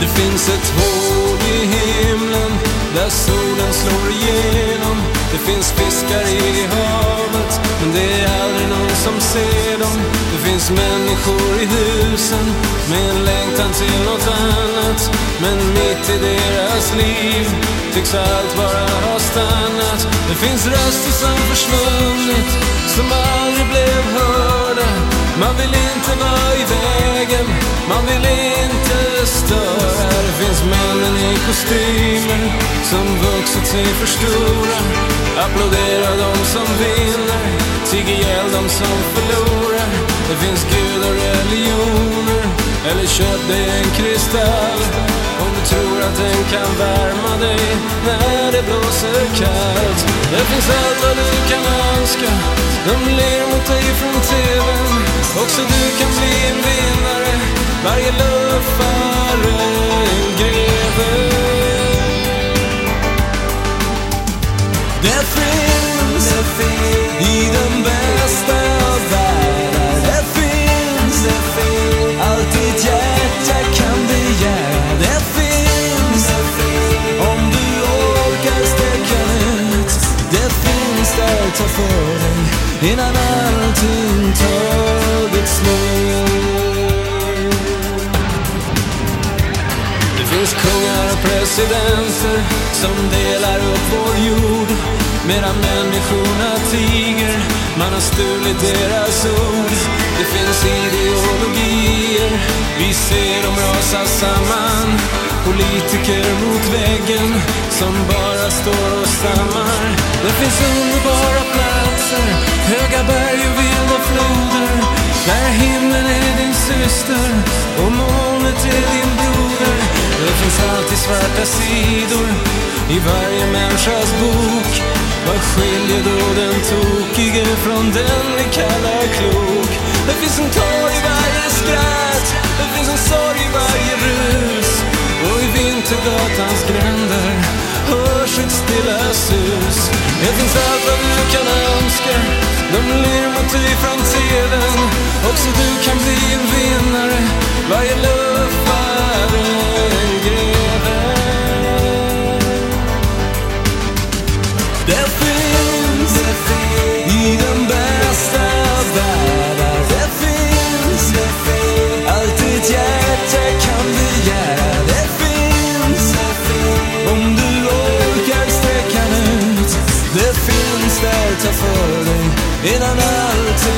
Det finns ett hål i himlen där solen slår igenom. Det finns fiskar i havet, men det är aldrig någon som ser dem. Det finns människor i husen med en längtan till något annat. Men mitt i deras liv tycks allt bara ha stannat. Det finns röster som försvunnit, som aldrig blev hörda. Man vill inte vara i vägen, man vill inte störa. Det finns männen i kostymer som vuxit sig för stora. Applådera de som vinner, tig ihjäl de som förlorar. Det finns gudar och religioner, eller köp dig en kristall. Om du tror att den kan värma dig när det blåser kallt. Det finns allt vad du kan önska, de ler mot dig från TVn. Också du kan bli en vinnare, varje luffare en greve. Det finns, det finns i den bästa av världar. Det finns, det finns allt ditt hjärta kan begära. Det finns, det finns om du orkar sträcka ut. Det finns där, ta för dig innan allting gränser som delar upp vår jord medan människorna tiger. Man har stulit deras ord. Det finns ideologier, vi ser dem rasa samman. Politiker mot väggen som bara står och stammar. Det finns underbara platser, höga berg och vilda floder. Där himlen är din syster och molnet är din broder. Det finns alltid svarta sidor i varje människas bok. Vad skiljer då den tokige från den vi kallar klok? Det finns en tår i varje skratt, det finns en sorg i varje rus. Och i Vintergatans gränder hörs ett stilla sus. Det finns allt vad du kan önska, de ler mot dig från TVn. Också du kan bli en vinnare, varje Det finns, det finns i den bästa av världar. Det finns, det finns allt ditt hjärta kan begära. Det finns, det finns om du orkar sträcka ut. Det finns där, ta för dig innan allting